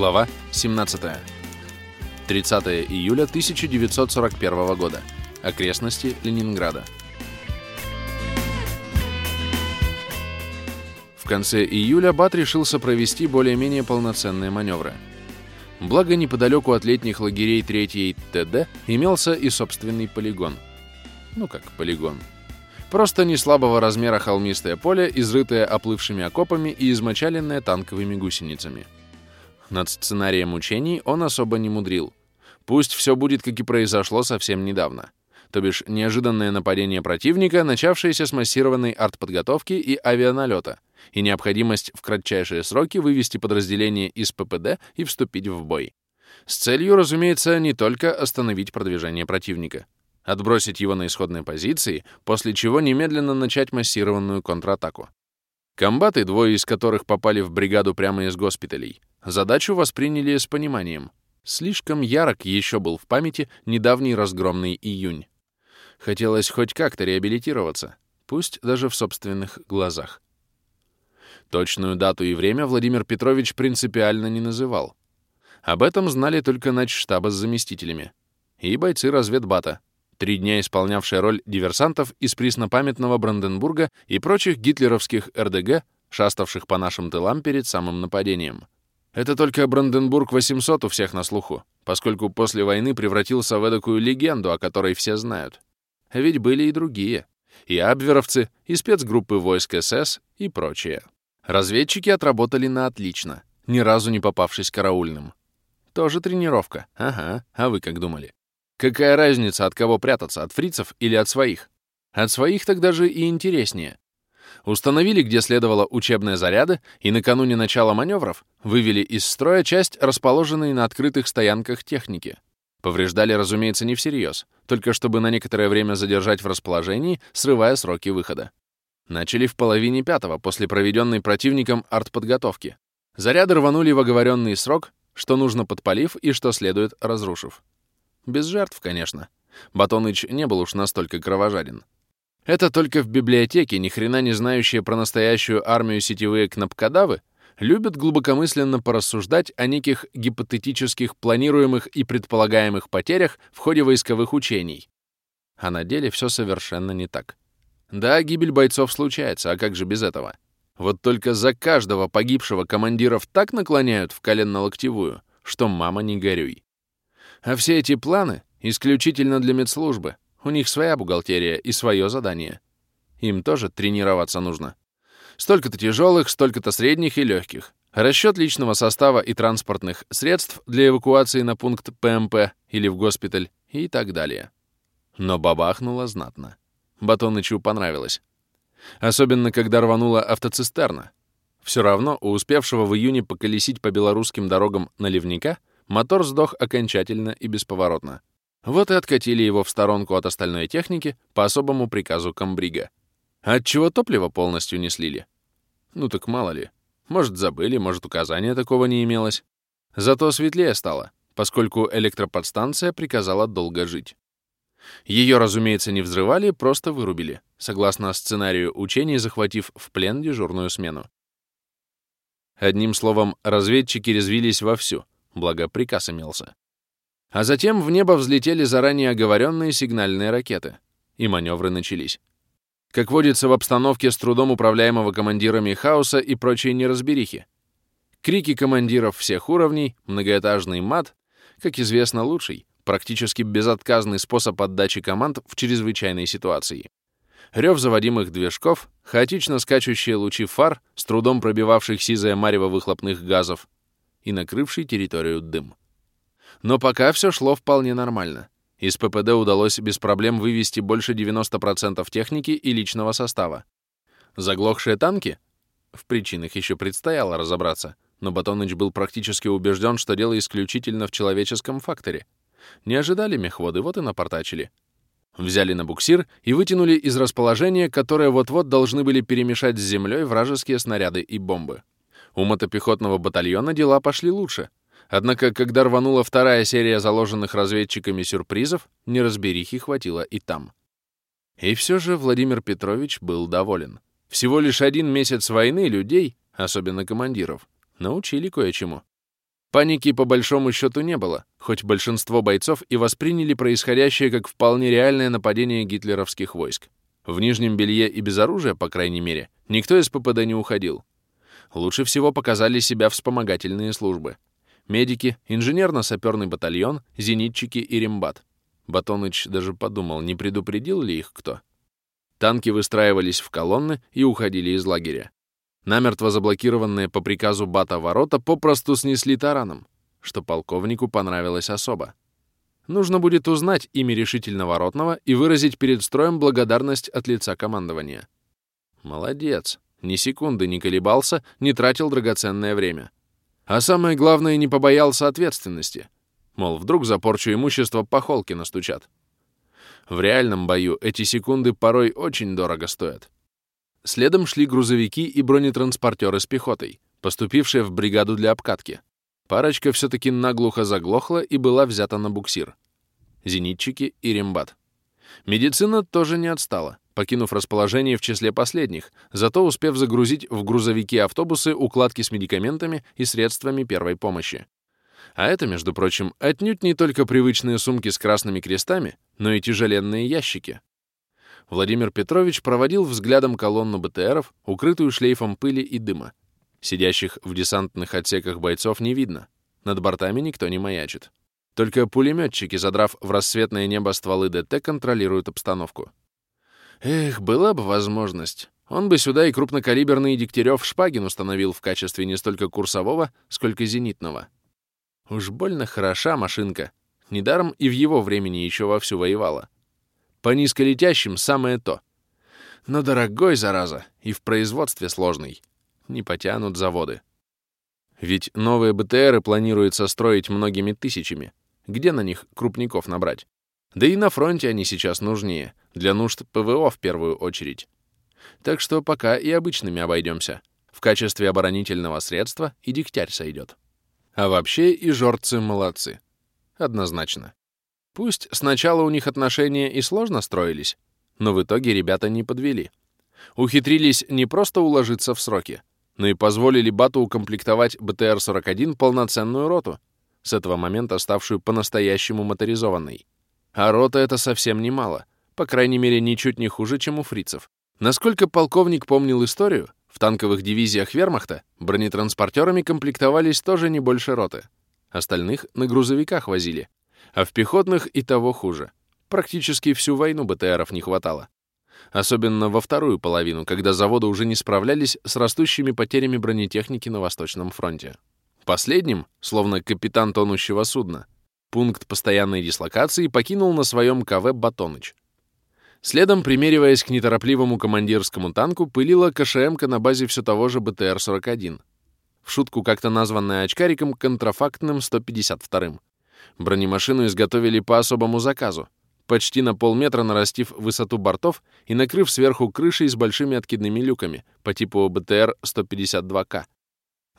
Глава 17. 30 июля 1941 года. Окрестности Ленинграда. В конце июля Бат решился провести более-менее полноценные маневры. Благо, неподалеку от летних лагерей 3 ТД имелся и собственный полигон. Ну как полигон. Просто не слабого размера холмистое поле, изрытое оплывшими окопами и измочаленное танковыми гусеницами. Над сценарием учений он особо не мудрил. Пусть все будет, как и произошло совсем недавно. То бишь, неожиданное нападение противника, начавшееся с массированной артподготовки и авианалета, и необходимость в кратчайшие сроки вывести подразделение из ППД и вступить в бой. С целью, разумеется, не только остановить продвижение противника, отбросить его на исходные позиции, после чего немедленно начать массированную контратаку. Комбаты, двое из которых попали в бригаду прямо из госпиталей, задачу восприняли с пониманием. Слишком ярок еще был в памяти недавний разгромный июнь. Хотелось хоть как-то реабилитироваться, пусть даже в собственных глазах. Точную дату и время Владимир Петрович принципиально не называл. Об этом знали только начштаба с заместителями и бойцы разведбата, три дня исполнявшие роль диверсантов из преснопамятного Бранденбурга и прочих гитлеровских РДГ, шаставших по нашим тылам перед самым нападением. Это только Бранденбург 800 у всех на слуху, поскольку после войны превратился в эдакую легенду, о которой все знают. Ведь были и другие. И абверовцы, и спецгруппы войск СС, и прочее. Разведчики отработали на отлично, ни разу не попавшись караульным. Тоже тренировка. Ага, а вы как думали? Какая разница, от кого прятаться, от фрицев или от своих? От своих тогда же и интереснее. Установили, где следовало учебные заряды, и накануне начала маневров вывели из строя часть расположенной на открытых стоянках техники. Повреждали, разумеется, не всерьез, только чтобы на некоторое время задержать в расположении, срывая сроки выхода. Начали в половине пятого после проведенной противником артподготовки. Заряды рванули в оговоренный срок, что нужно подпалив и что следует разрушив. Без жертв, конечно. Батоныч не был уж настолько кровожаден. Это только в библиотеке, ни хрена не знающие про настоящую армию сетевые кнопкодавы, любят глубокомысленно порассуждать о неких гипотетических планируемых и предполагаемых потерях в ходе войсковых учений. А на деле все совершенно не так. Да, гибель бойцов случается, а как же без этого? Вот только за каждого погибшего командиров так наклоняют в коленно-локтевую, что мама не горюй. А все эти планы исключительно для медслужбы. У них своя бухгалтерия и свое задание. Им тоже тренироваться нужно. Столько-то тяжелых, столько-то средних и легких. Расчет личного состава и транспортных средств для эвакуации на пункт ПМП или в госпиталь и так далее. Но бабахнуло знатно. Батонычу понравилось. Особенно, когда рванула автоцистерна. Все равно у успевшего в июне поколесить по белорусским дорогам наливника — Мотор сдох окончательно и бесповоротно. Вот и откатили его в сторонку от остальной техники по особому приказу комбрига. Отчего топливо полностью не слили? Ну так мало ли. Может, забыли, может, указания такого не имелось. Зато светлее стало, поскольку электроподстанция приказала долго жить. Ее, разумеется, не взрывали, просто вырубили, согласно сценарию учений, захватив в плен дежурную смену. Одним словом, разведчики резвились вовсю, благо приказ имелся. А затем в небо взлетели заранее оговоренные сигнальные ракеты, и маневры начались. Как водится в обстановке с трудом управляемого командирами хаоса и прочей неразберихи. Крики командиров всех уровней, многоэтажный мат, как известно, лучший, практически безотказный способ отдачи команд в чрезвычайной ситуации. Рев заводимых движков, хаотично скачущие лучи фар, с трудом пробивавших сизое марево выхлопных газов, и накрывший территорию дым. Но пока все шло вполне нормально. Из ППД удалось без проблем вывести больше 90% техники и личного состава. Заглохшие танки? В причинах еще предстояло разобраться, но Батоныч был практически убежден, что дело исключительно в человеческом факторе. Не ожидали мехводы, вот и напортачили. Взяли на буксир и вытянули из расположения, которое вот-вот должны были перемешать с землей вражеские снаряды и бомбы. У мотопехотного батальона дела пошли лучше. Однако, когда рванула вторая серия заложенных разведчиками сюрпризов, неразберихи хватило и там. И все же Владимир Петрович был доволен. Всего лишь один месяц войны людей, особенно командиров, научили кое-чему. Паники по большому счету не было, хоть большинство бойцов и восприняли происходящее как вполне реальное нападение гитлеровских войск. В нижнем белье и без оружия, по крайней мере, никто из ППД не уходил. Лучше всего показали себя вспомогательные службы. Медики, инженерно-саперный батальон, зенитчики и рембат. Батоныч даже подумал, не предупредил ли их кто. Танки выстраивались в колонны и уходили из лагеря. Намертво заблокированные по приказу Бата ворота попросту снесли тараном, что полковнику понравилось особо. Нужно будет узнать имя решительного ротного и выразить перед строем благодарность от лица командования. Молодец. Ни секунды не колебался, не тратил драгоценное время. А самое главное, не побоялся ответственности. Мол, вдруг за порчу имущества по холке настучат. В реальном бою эти секунды порой очень дорого стоят. Следом шли грузовики и бронетранспортеры с пехотой, поступившие в бригаду для обкатки. Парочка все-таки наглухо заглохла и была взята на буксир. Зенитчики и рембат. Медицина тоже не отстала, покинув расположение в числе последних, зато успев загрузить в грузовики автобусы укладки с медикаментами и средствами первой помощи. А это, между прочим, отнюдь не только привычные сумки с красными крестами, но и тяжеленные ящики. Владимир Петрович проводил взглядом колонну БТРов, укрытую шлейфом пыли и дыма. Сидящих в десантных отсеках бойцов не видно. Над бортами никто не маячит. Только пулеметчики, задрав в рассветное небо стволы ДТ, контролируют обстановку. Эх, была бы возможность. Он бы сюда и крупнокалиберный Дегтярев Шпагин установил в качестве не столько курсового, сколько зенитного. Уж больно хороша машинка. Недаром и в его времени еще вовсю воевала. По низколетящим самое то. Но дорогой, зараза, и в производстве сложный. Не потянут заводы. Ведь новые БТРы планируется строить многими тысячами. Где на них крупников набрать? Да и на фронте они сейчас нужнее, для нужд ПВО в первую очередь. Так что пока и обычными обойдемся. В качестве оборонительного средства и дегтярь сойдет. А вообще и жорцы молодцы. Однозначно. Пусть сначала у них отношения и сложно строились, но в итоге ребята не подвели. Ухитрились не просто уложиться в сроки, но и позволили Бату укомплектовать БТР-41 полноценную роту, с этого момента ставшую по-настоящему моторизованной. А рота — это совсем немало, по крайней мере, ничуть не хуже, чем у фрицев. Насколько полковник помнил историю, в танковых дивизиях вермахта бронетранспортерами комплектовались тоже не больше роты. Остальных на грузовиках возили, а в пехотных и того хуже. Практически всю войну БТРов не хватало. Особенно во вторую половину, когда заводы уже не справлялись с растущими потерями бронетехники на Восточном фронте. Последним, словно капитан тонущего судна, пункт постоянной дислокации покинул на своем КВ «Батоныч». Следом, примериваясь к неторопливому командирскому танку, пылила КШМка на базе все того же БТР-41. В шутку как-то названная очкариком контрафактным 152-м. Бронемашину изготовили по особому заказу, почти на полметра нарастив высоту бортов и накрыв сверху крышей с большими откидными люками по типу БТР-152К.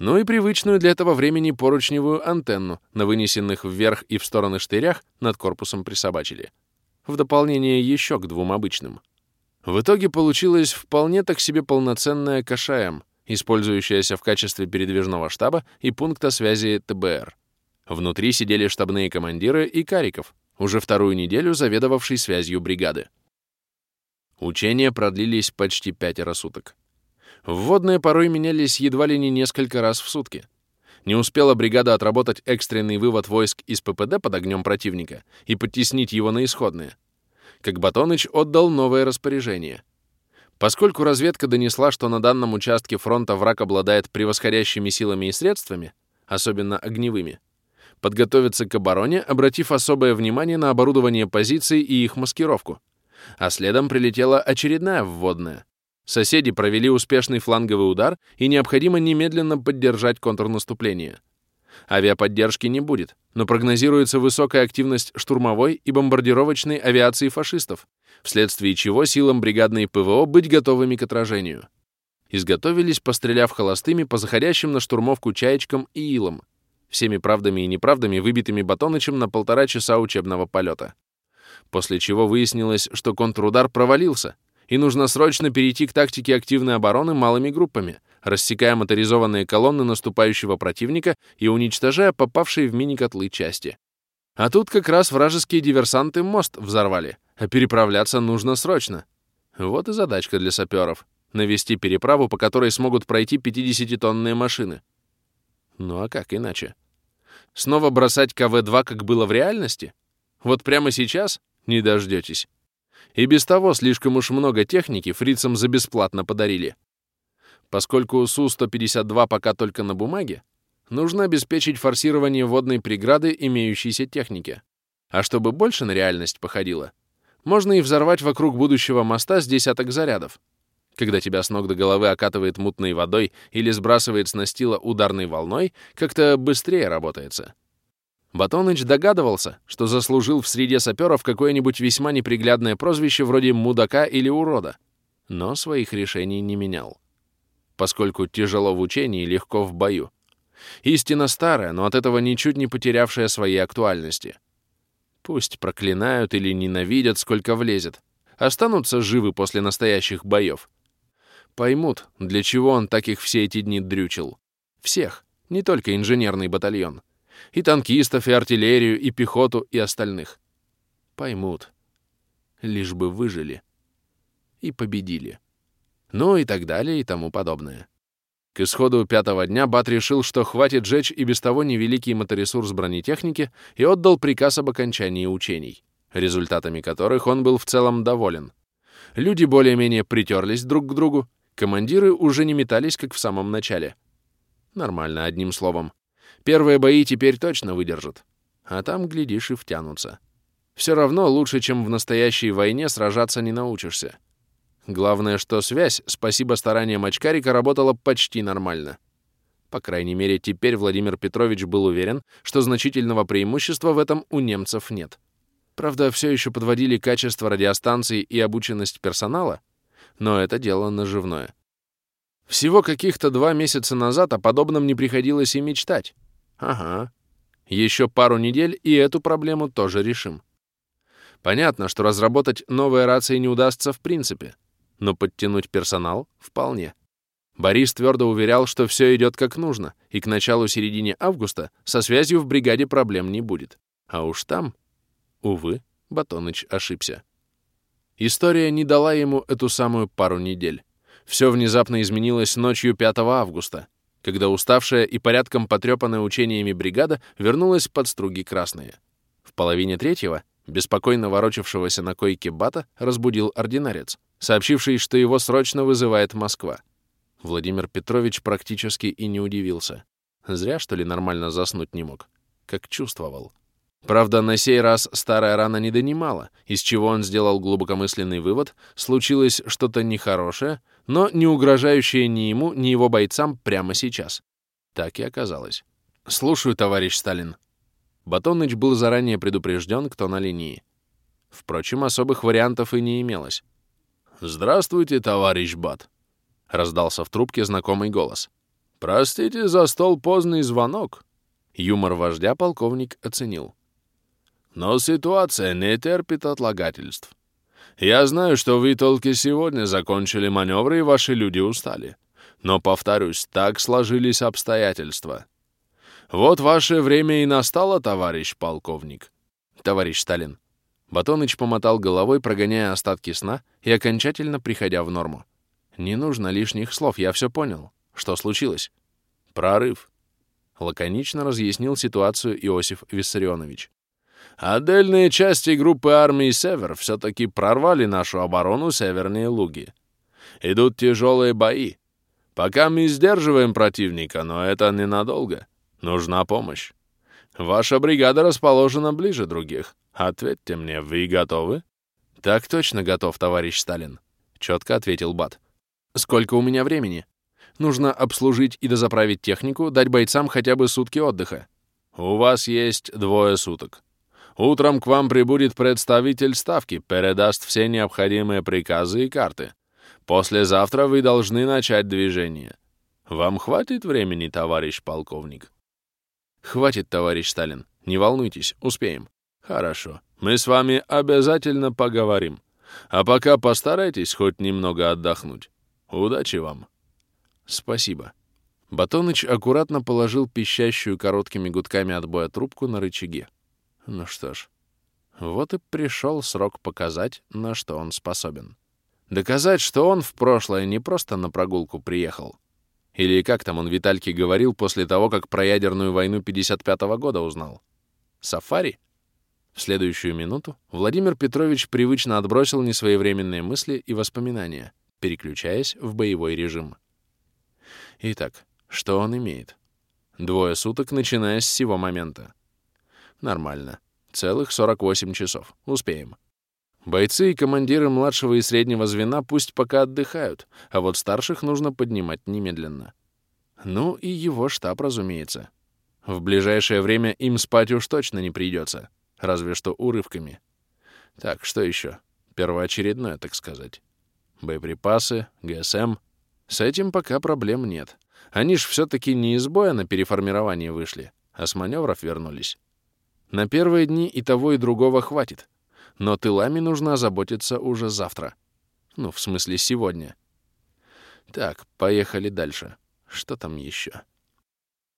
Ну и привычную для этого времени поручневую антенну на вынесенных вверх и в стороны штырях над корпусом присобачили. В дополнение еще к двум обычным. В итоге получилась вполне так себе полноценная КШМ, использующаяся в качестве передвижного штаба и пункта связи ТБР. Внутри сидели штабные командиры и Кариков, уже вторую неделю заведовавший связью бригады. Учения продлились почти пятеро суток. Вводные порой менялись едва ли не несколько раз в сутки. Не успела бригада отработать экстренный вывод войск из ППД под огнем противника и подтеснить его на исходные. Как Батоныч отдал новое распоряжение. Поскольку разведка донесла, что на данном участке фронта враг обладает превосходящими силами и средствами, особенно огневыми, подготовиться к обороне, обратив особое внимание на оборудование позиций и их маскировку. А следом прилетела очередная вводная. Соседи провели успешный фланговый удар, и необходимо немедленно поддержать контрнаступление. Авиаподдержки не будет, но прогнозируется высокая активность штурмовой и бомбардировочной авиации фашистов, вследствие чего силам бригадной ПВО быть готовыми к отражению. Изготовились, постреляв холостыми по заходящим на штурмовку чаечкам и илам, всеми правдами и неправдами выбитыми Батонычем на полтора часа учебного полета. После чего выяснилось, что контрудар провалился, и нужно срочно перейти к тактике активной обороны малыми группами, рассекая моторизованные колонны наступающего противника и уничтожая попавшие в мини-котлы части. А тут как раз вражеские диверсанты мост взорвали, а переправляться нужно срочно. Вот и задачка для саперов — навести переправу, по которой смогут пройти 50-тонные машины. Ну а как иначе? Снова бросать КВ-2, как было в реальности? Вот прямо сейчас не дождетесь. И без того слишком уж много техники фрицам за бесплатно подарили. Поскольку Су-152 пока только на бумаге, нужно обеспечить форсирование водной преграды имеющейся техники. А чтобы больше на реальность походило, можно и взорвать вокруг будущего моста с десяток зарядов. Когда тебя с ног до головы окатывает мутной водой или сбрасывает с настила ударной волной, как-то быстрее работается. Батоныч догадывался, что заслужил в среде саперов какое-нибудь весьма неприглядное прозвище вроде «мудака» или «урода», но своих решений не менял. Поскольку тяжело в учении и легко в бою. Истина старая, но от этого ничуть не потерявшая своей актуальности. Пусть проклинают или ненавидят, сколько влезет. Останутся живы после настоящих боев. Поймут, для чего он таких все эти дни дрючил. Всех, не только инженерный батальон. И танкистов, и артиллерию, и пехоту, и остальных. Поймут. Лишь бы выжили. И победили. Ну и так далее, и тому подобное. К исходу пятого дня Бат решил, что хватит жечь и без того невеликий моторесурс бронетехники и отдал приказ об окончании учений, результатами которых он был в целом доволен. Люди более-менее притерлись друг к другу, командиры уже не метались, как в самом начале. Нормально, одним словом. Первые бои теперь точно выдержат. А там, глядишь, и втянутся. Все равно лучше, чем в настоящей войне, сражаться не научишься. Главное, что связь, спасибо стараниям очкарика, работала почти нормально. По крайней мере, теперь Владимир Петрович был уверен, что значительного преимущества в этом у немцев нет. Правда, все еще подводили качество радиостанций и обученность персонала, но это дело наживное. Всего каких-то два месяца назад о подобном не приходилось и мечтать. Ага. Еще пару недель, и эту проблему тоже решим. Понятно, что разработать новые рации не удастся в принципе, но подтянуть персонал — вполне. Борис твердо уверял, что все идет как нужно, и к началу-середине августа со связью в бригаде проблем не будет. А уж там, увы, Батоныч ошибся. История не дала ему эту самую пару недель. Все внезапно изменилось ночью 5 августа, когда уставшая и порядком потрепанная учениями бригада вернулась под струги красные. В половине третьего беспокойно ворочавшегося на койке Бата разбудил ординарец, сообщивший, что его срочно вызывает Москва. Владимир Петрович практически и не удивился. Зря, что ли, нормально заснуть не мог. Как чувствовал. Правда, на сей раз старая рана не донимала, из чего он сделал глубокомысленный вывод, случилось что-то нехорошее, но не угрожающее ни ему, ни его бойцам прямо сейчас. Так и оказалось. «Слушаю, товарищ Сталин». Батоныч был заранее предупрежден, кто на линии. Впрочем, особых вариантов и не имелось. «Здравствуйте, товарищ Бат», — раздался в трубке знакомый голос. «Простите за стол поздний звонок». Юмор вождя полковник оценил. Но ситуация не терпит отлагательств. Я знаю, что вы только сегодня закончили маневры, и ваши люди устали. Но, повторюсь, так сложились обстоятельства. Вот ваше время и настало, товарищ полковник. Товарищ Сталин. Батоныч помотал головой, прогоняя остатки сна и окончательно приходя в норму. Не нужно лишних слов, я все понял. Что случилось? Прорыв. Лаконично разъяснил ситуацию Иосиф Виссарионович. Отдельные части группы армии «Север» все-таки прорвали нашу оборону северные луги. Идут тяжелые бои. Пока мы сдерживаем противника, но это ненадолго. Нужна помощь. Ваша бригада расположена ближе других. Ответьте мне, вы готовы? Так точно готов, товарищ Сталин. Четко ответил Бат. Сколько у меня времени? Нужно обслужить и дозаправить технику, дать бойцам хотя бы сутки отдыха. У вас есть двое суток. Утром к вам прибудет представитель ставки, передаст все необходимые приказы и карты. Послезавтра вы должны начать движение. Вам хватит времени, товарищ полковник? Хватит, товарищ Сталин. Не волнуйтесь, успеем. Хорошо. Мы с вами обязательно поговорим. А пока постарайтесь хоть немного отдохнуть. Удачи вам. Спасибо. Батоныч аккуратно положил пищащую короткими гудками отбоя трубку на рычаге. Ну что ж, вот и пришел срок показать, на что он способен. Доказать, что он в прошлое не просто на прогулку приехал. Или как там он Витальке говорил после того, как про ядерную войну 55-го года узнал? Сафари? В следующую минуту Владимир Петрович привычно отбросил несвоевременные мысли и воспоминания, переключаясь в боевой режим. Итак, что он имеет? Двое суток, начиная с сего момента. Нормально. Целых 48 часов. Успеем. Бойцы и командиры младшего и среднего звена пусть пока отдыхают, а вот старших нужно поднимать немедленно. Ну и его штаб, разумеется. В ближайшее время им спать уж точно не придется, разве что урывками. Так, что еще? Первоочередное, так сказать. Боеприпасы, ГСМ. С этим пока проблем нет. Они ж все-таки не из боя на переформирование вышли, а с маневров вернулись. На первые дни и того, и другого хватит. Но тылами нужно озаботиться уже завтра. Ну, в смысле, сегодня. Так, поехали дальше. Что там еще?